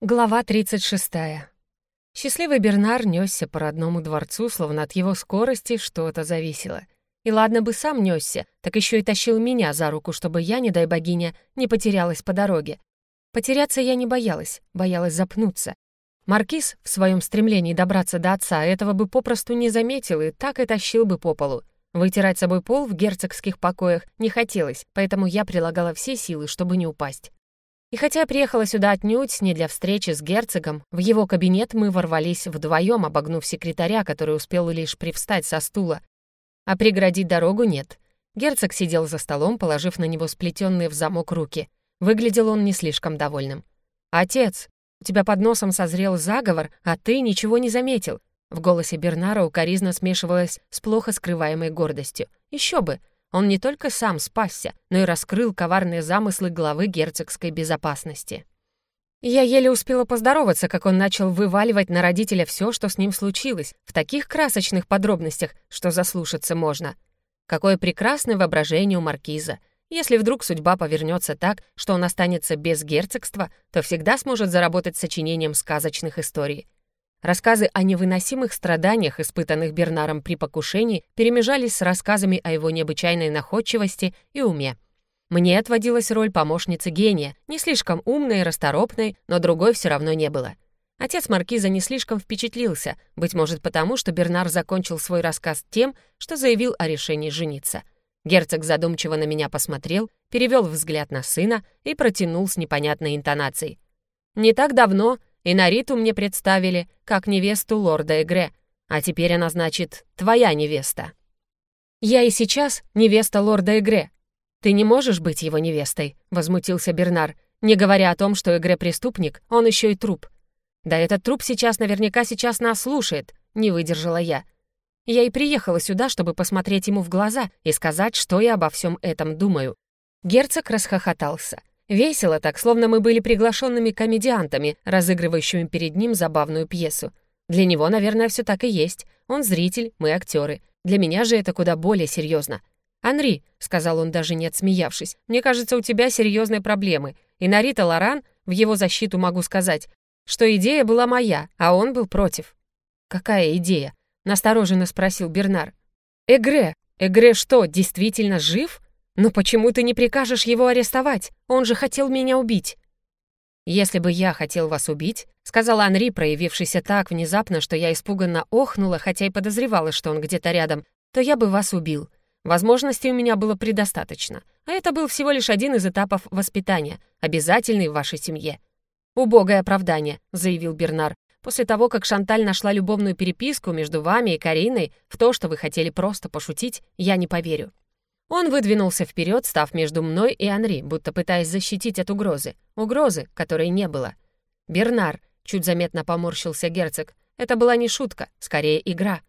Глава 36. Счастливый Бернар несся по родному дворцу, словно от его скорости что-то зависело. И ладно бы сам несся, так еще и тащил меня за руку, чтобы я, не дай богиня, не потерялась по дороге. Потеряться я не боялась, боялась запнуться. Маркиз в своем стремлении добраться до отца этого бы попросту не заметил и так и тащил бы по полу. Вытирать собой пол в герцогских покоях не хотелось, поэтому я прилагала все силы, чтобы не упасть. И хотя я приехала сюда отнюдь не для встречи с герцогом, в его кабинет мы ворвались вдвоем, обогнув секретаря, который успел лишь привстать со стула. А преградить дорогу нет. Герцог сидел за столом, положив на него сплетенные в замок руки. Выглядел он не слишком довольным. «Отец, у тебя под носом созрел заговор, а ты ничего не заметил». В голосе Бернара укоризна смешивалась с плохо скрываемой гордостью. Еще бы, он не только сам спасся, но и раскрыл коварные замыслы главы герцогской безопасности. Я еле успела поздороваться, как он начал вываливать на родителя все, что с ним случилось, в таких красочных подробностях, что заслушаться можно. Какое прекрасное воображение у маркиза. Если вдруг судьба повернется так, что он останется без герцогства, то всегда сможет заработать сочинением сказочных историй. Рассказы о невыносимых страданиях, испытанных Бернаром при покушении, перемежались с рассказами о его необычайной находчивости и уме. Мне отводилась роль помощницы гения, не слишком умной и расторопной, но другой все равно не было. Отец Маркиза не слишком впечатлился, быть может потому, что Бернар закончил свой рассказ тем, что заявил о решении жениться. Герцог задумчиво на меня посмотрел, перевел взгляд на сына и протянул с непонятной интонацией. «Не так давно и Нариту мне представили как невесту лорда Эгре, а теперь она, значит, твоя невеста. Я и сейчас невеста лорда Эгре. Ты не можешь быть его невестой, возмутился Бернар, не говоря о том, что Эгре преступник, он еще и труп. Да этот труп сейчас наверняка сейчас нас слушает, не выдержала я. Я и приехала сюда, чтобы посмотреть ему в глаза и сказать, что я обо всем этом думаю. Герцог расхохотался. Весело так, словно мы были приглашенными комедиантами, разыгрывающими перед ним забавную пьесу. Для него, наверное, все так и есть. Он зритель, мы актеры. Для меня же это куда более серьезно. «Анри», — сказал он, даже не отсмеявшись, «мне кажется, у тебя серьезные проблемы. И на Рита Лоран, в его защиту могу сказать, что идея была моя, а он был против». «Какая идея?» — настороженно спросил Бернар. «Эгре. Эгре что, действительно жив?» «Но почему ты не прикажешь его арестовать? Он же хотел меня убить». «Если бы я хотел вас убить», — сказал Анри, проявившийся так внезапно, что я испуганно охнула, хотя и подозревала, что он где-то рядом, то я бы вас убил. Возможностей у меня было предостаточно. А это был всего лишь один из этапов воспитания, обязательный в вашей семье. «Убогое оправдание», — заявил Бернар. «После того, как Шанталь нашла любовную переписку между вами и Кариной, в то, что вы хотели просто пошутить, я не поверю. Он выдвинулся вперед, став между мной и Анри, будто пытаясь защитить от угрозы. Угрозы, которой не было. «Бернар», — чуть заметно поморщился герцог, — «это была не шутка, скорее игра».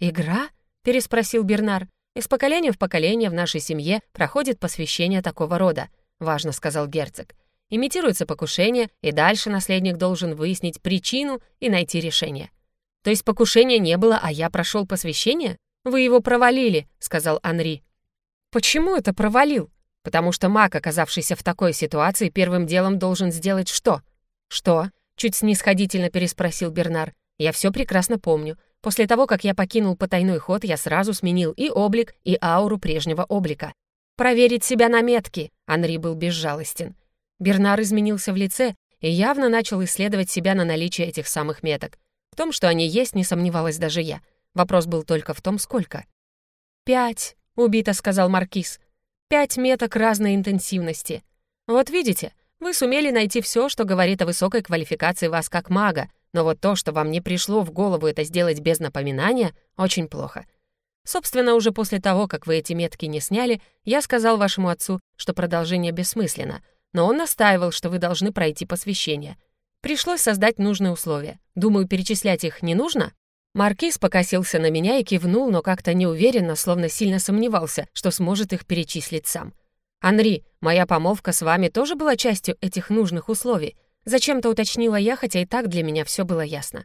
«Игра?» — переспросил Бернар. «Из поколения в поколение в нашей семье проходит посвящение такого рода», — важно сказал герцог. «Имитируется покушение, и дальше наследник должен выяснить причину и найти решение». «То есть покушения не было, а я прошел посвящение?» «Вы его провалили», — сказал Анри. Почему это провалил? Потому что маг, оказавшийся в такой ситуации, первым делом должен сделать что? Что? Чуть снисходительно переспросил Бернар. Я все прекрасно помню. После того, как я покинул потайной ход, я сразу сменил и облик, и ауру прежнего облика. Проверить себя на метки. Анри был безжалостен. Бернар изменился в лице и явно начал исследовать себя на наличие этих самых меток. В том, что они есть, не сомневалась даже я. Вопрос был только в том, сколько. «Пять», — убито сказал Маркиз. «Пять меток разной интенсивности. Вот видите, вы сумели найти все, что говорит о высокой квалификации вас как мага, но вот то, что вам не пришло в голову это сделать без напоминания, очень плохо. Собственно, уже после того, как вы эти метки не сняли, я сказал вашему отцу, что продолжение бессмысленно, но он настаивал, что вы должны пройти посвящение. Пришлось создать нужные условия. Думаю, перечислять их не нужно?» Маркиз покосился на меня и кивнул, но как-то неуверенно, словно сильно сомневался, что сможет их перечислить сам. «Анри, моя помолвка с вами тоже была частью этих нужных условий?» Зачем-то уточнила я, хотя и так для меня все было ясно.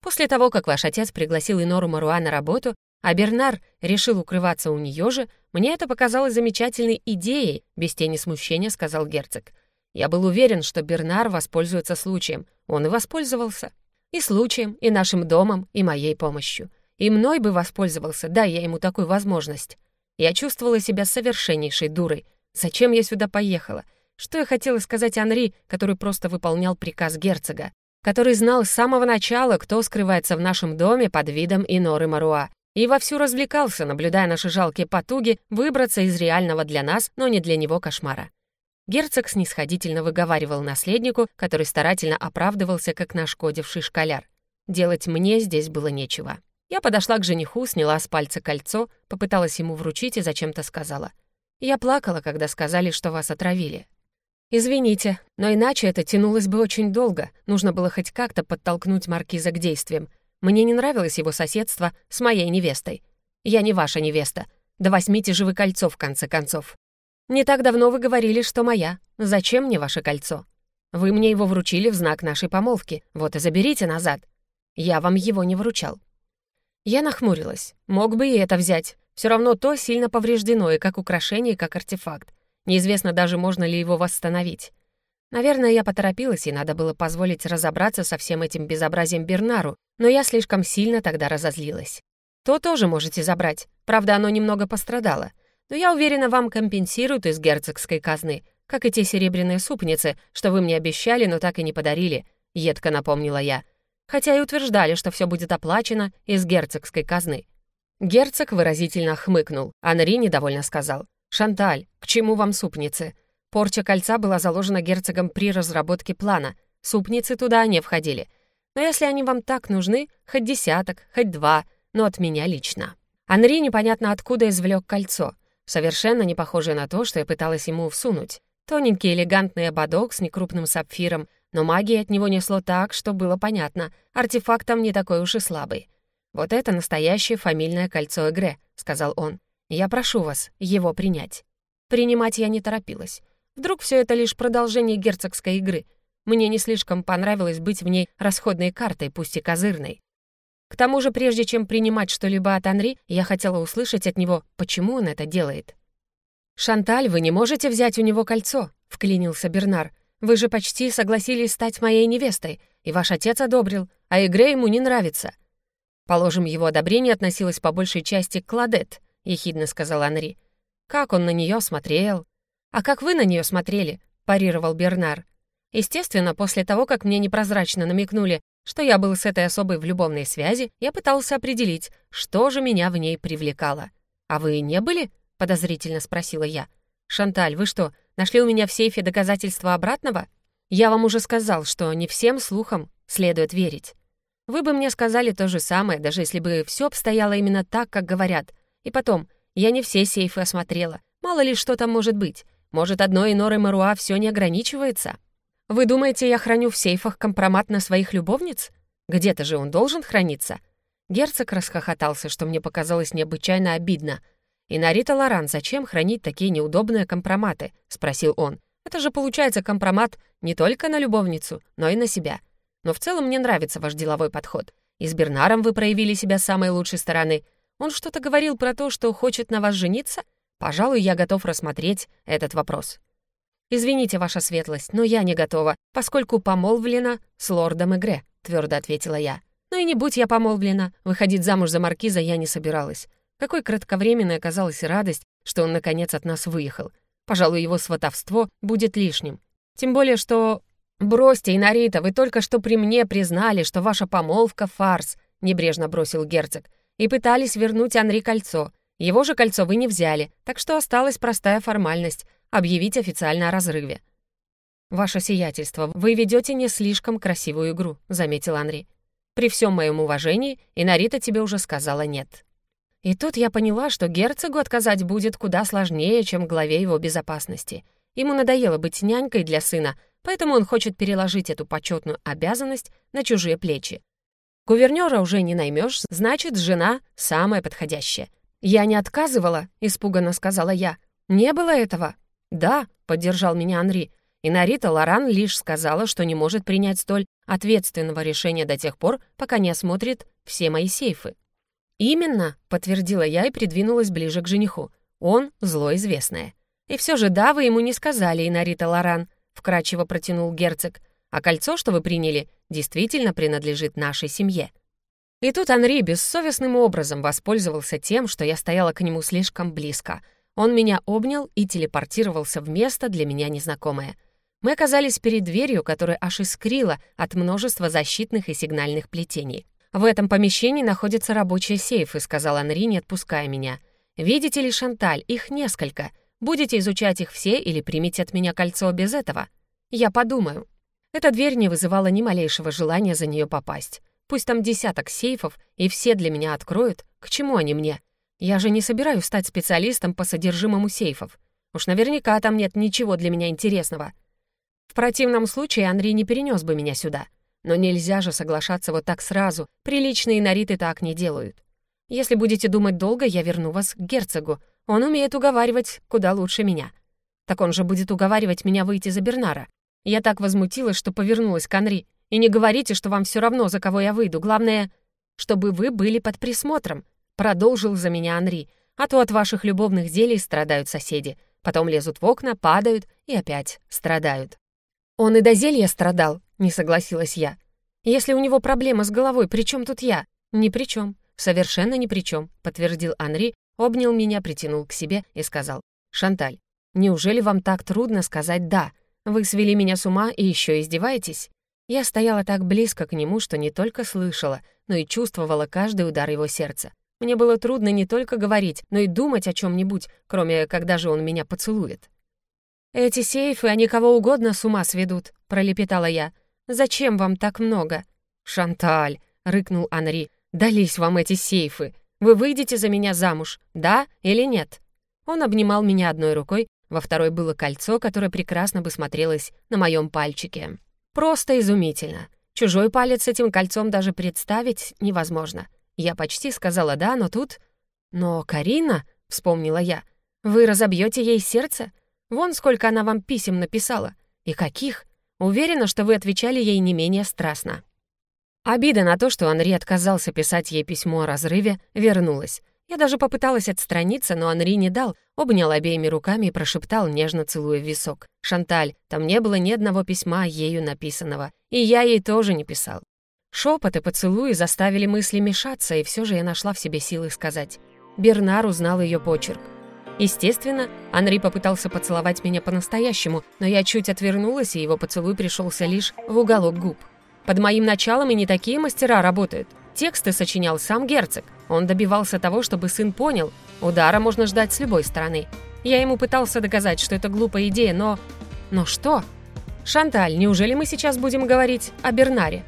После того, как ваш отец пригласил Инору Маруа на работу, а Бернар решил укрываться у нее же, мне это показалось замечательной идеей, без тени смущения сказал герцог. Я был уверен, что Бернар воспользуется случаем. Он и воспользовался. И случаем, и нашим домом, и моей помощью. И мной бы воспользовался, дай я ему такую возможность. Я чувствовала себя совершеннейшей дурой. Зачем я сюда поехала? Что я хотела сказать Анри, который просто выполнял приказ герцога? Который знал с самого начала, кто скрывается в нашем доме под видом Иноры Маруа. И вовсю развлекался, наблюдая наши жалкие потуги выбраться из реального для нас, но не для него кошмара. Герцог снисходительно выговаривал наследнику, который старательно оправдывался, как нашкодивший школяр. Делать мне здесь было нечего. Я подошла к жениху, сняла с пальца кольцо, попыталась ему вручить и зачем-то сказала. «Я плакала, когда сказали, что вас отравили». «Извините, но иначе это тянулось бы очень долго. Нужно было хоть как-то подтолкнуть маркиза к действиям. Мне не нравилось его соседство с моей невестой. Я не ваша невеста. Да возьмите же вы кольцо, в конце концов. Не так давно вы говорили, что моя. Зачем мне ваше кольцо? Вы мне его вручили в знак нашей помолвки. Вот и заберите назад. Я вам его не вручал. Я нахмурилась. Мог бы и это взять. Все равно то сильно повреждено и как украшение, и как артефакт. Неизвестно даже, можно ли его восстановить. Наверное, я поторопилась, и надо было позволить разобраться со всем этим безобразием Бернару, но я слишком сильно тогда разозлилась. То тоже можете забрать. Правда, оно немного пострадало но я уверена, вам компенсируют из герцогской казны, как и те серебряные супницы, что вы мне обещали, но так и не подарили», — едко напомнила я. Хотя и утверждали, что все будет оплачено из герцогской казны. Герцог выразительно хмыкнул, Анри недовольно сказал. «Шанталь, к чему вам супницы? Порча кольца была заложена герцогом при разработке плана. Супницы туда не входили. Но если они вам так нужны, хоть десяток, хоть два, но от меня лично». Анри непонятно откуда извлек кольцо — совершенно не похожее на то, что я пыталась ему всунуть. Тоненький элегантный ободок с некрупным сапфиром, но магии от него несло так, что было понятно, артефакт там не такой уж и слабый. «Вот это настоящее фамильное кольцо Эгре», — сказал он. «Я прошу вас его принять». Принимать я не торопилась. Вдруг все это лишь продолжение герцогской игры. Мне не слишком понравилось быть в ней расходной картой, пусть и козырной. К тому же, прежде чем принимать что-либо от Анри, я хотела услышать от него, почему он это делает. «Шанталь, вы не можете взять у него кольцо», — вклинился Бернар. «Вы же почти согласились стать моей невестой, и ваш отец одобрил, а игре ему не нравится». «Положим, его одобрение относилось по большей части к Кладет», — ехидно сказал Анри. «Как он на нее смотрел?» «А как вы на нее смотрели?» — парировал Бернар. Естественно, после того, как мне непрозрачно намекнули, что я был с этой особой в любовной связи, я пытался определить, что же меня в ней привлекало. «А вы не были?» — подозрительно спросила я. «Шанталь, вы что, нашли у меня в сейфе доказательства обратного? Я вам уже сказал, что не всем слухам следует верить. Вы бы мне сказали то же самое, даже если бы все обстояло именно так, как говорят. И потом, я не все сейфы осмотрела. Мало ли что там может быть. Может, одной Норой Маруа все не ограничивается?» Вы думаете, я храню в сейфах компромат на своих любовниц? Где-то же он должен храниться?» Герцог расхохотался, что мне показалось необычайно обидно. «И Нарита Лоран, зачем хранить такие неудобные компроматы?» — спросил он. «Это же получается компромат не только на любовницу, но и на себя. Но в целом мне нравится ваш деловой подход. И с Бернаром вы проявили себя с самой лучшей стороны. Он что-то говорил про то, что хочет на вас жениться? Пожалуй, я готов рассмотреть этот вопрос». «Извините, ваша светлость, но я не готова, поскольку помолвлена с лордом Игре», — твердо ответила я. «Ну и не будь я помолвлена, выходить замуж за маркиза я не собиралась. Какой кратковременной оказалась радость, что он, наконец, от нас выехал. Пожалуй, его сватовство будет лишним. Тем более, что... «Бросьте, Инарита, вы только что при мне признали, что ваша помолвка — фарс», — небрежно бросил герцог, «и пытались вернуть Анри кольцо. Его же кольцо вы не взяли, так что осталась простая формальность объявить официально о разрыве. «Ваше сиятельство, вы ведете не слишком красивую игру», — заметил Анри. «При всем моем уважении, Инарита тебе уже сказала нет». И тут я поняла, что герцогу отказать будет куда сложнее, чем главе его безопасности. Ему надоело быть нянькой для сына, поэтому он хочет переложить эту почетную обязанность на чужие плечи. Гувернера уже не наймешь, значит, жена самая подходящая. «Я не отказывала», — испуганно сказала я. «Не было этого». «Да», — поддержал меня Анри, и Нарита Лоран лишь сказала, что не может принять столь ответственного решения до тех пор, пока не осмотрит все мои сейфы. «Именно», — подтвердила я и придвинулась ближе к жениху. «Он — зло известное». «И все же да, вы ему не сказали, Инарита Лоран. вкрадчиво протянул герцог. «А кольцо, что вы приняли, действительно принадлежит нашей семье». И тут Анри бессовестным образом воспользовался тем, что я стояла к нему слишком близко. Он меня обнял и телепортировался в место для меня незнакомое. Мы оказались перед дверью, которая аж искрила от множества защитных и сигнальных плетений. «В этом помещении находятся рабочие сейфы», — сказал Анри, не отпуская меня. «Видите ли, Шанталь, их несколько. Будете изучать их все или примите от меня кольцо без этого? Я подумаю». Эта дверь не вызывала ни малейшего желания за нее попасть. Пусть там десяток сейфов, и все для меня откроют. К чему они мне? Я же не собираюсь стать специалистом по содержимому сейфов. Уж наверняка там нет ничего для меня интересного. В противном случае Андрей не перенес бы меня сюда. Но нельзя же соглашаться вот так сразу. Приличные нариты так не делают. Если будете думать долго, я верну вас к герцогу. Он умеет уговаривать куда лучше меня. Так он же будет уговаривать меня выйти за Бернара. Я так возмутилась, что повернулась к Анри. И не говорите, что вам все равно, за кого я выйду. Главное, чтобы вы были под присмотром. Продолжил за меня Анри. А то от ваших любовных делей страдают соседи. Потом лезут в окна, падают и опять страдают. «Он и до зелья страдал», — не согласилась я. «Если у него проблема с головой, при чем тут я?» «Ни при чем. Совершенно ни при чем», — подтвердил Анри, обнял меня, притянул к себе и сказал. «Шанталь, неужели вам так трудно сказать «да»? Вы свели меня с ума и еще издеваетесь?» Я стояла так близко к нему, что не только слышала, но и чувствовала каждый удар его сердца. Мне было трудно не только говорить, но и думать о чем-нибудь, кроме когда же он меня поцелует. «Эти сейфы, они кого угодно с ума сведут», — пролепетала я. «Зачем вам так много?» «Шанталь», — рыкнул Анри, — «дались вам эти сейфы. Вы выйдете за меня замуж, да или нет?» Он обнимал меня одной рукой, во второй было кольцо, которое прекрасно бы смотрелось на моем пальчике. Просто изумительно. Чужой палец с этим кольцом даже представить невозможно. Я почти сказала «да», но тут... «Но Карина», — вспомнила я, — «вы разобьете ей сердце? Вон сколько она вам писем написала. И каких? Уверена, что вы отвечали ей не менее страстно». Обида на то, что Анри отказался писать ей письмо о разрыве, вернулась. Я даже попыталась отстраниться, но Анри не дал, обнял обеими руками и прошептал, нежно целуя висок. «Шанталь, там не было ни одного письма ею написанного, и я ей тоже не писал». Шепот и поцелуи заставили мысли мешаться, и все же я нашла в себе силы сказать. Бернар узнал ее почерк. Естественно, Анри попытался поцеловать меня по-настоящему, но я чуть отвернулась, и его поцелуй пришелся лишь в уголок губ. Под моим началом и не такие мастера работают. Тексты сочинял сам герцог. Он добивался того, чтобы сын понял, удара можно ждать с любой стороны. Я ему пытался доказать, что это глупая идея, но... Но что? «Шанталь, неужели мы сейчас будем говорить о Бернаре?»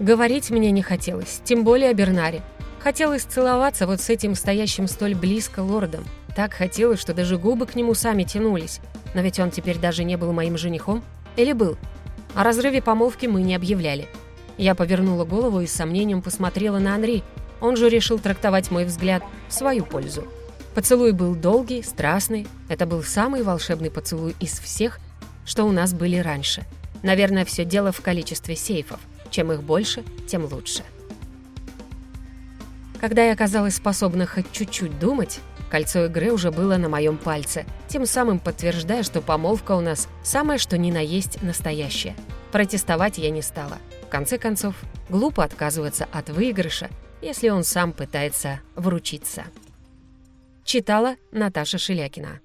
Говорить мне не хотелось, тем более о Бернаре. Хотелось целоваться вот с этим стоящим столь близко лордом. Так хотелось, что даже губы к нему сами тянулись. Но ведь он теперь даже не был моим женихом. Или был? О разрыве помолвки мы не объявляли. Я повернула голову и с сомнением посмотрела на Анри. Он же решил трактовать мой взгляд в свою пользу. Поцелуй был долгий, страстный. Это был самый волшебный поцелуй из всех, что у нас были раньше. Наверное, все дело в количестве сейфов. Чем их больше, тем лучше. Когда я оказалась способна хоть чуть-чуть думать, Кольцо игры уже было на моем пальце, тем самым подтверждая, что помолвка у нас самое что ни на есть настоящая. Протестовать я не стала. В конце концов, глупо отказываться от выигрыша, если он сам пытается вручиться. Читала Наташа Шелякина.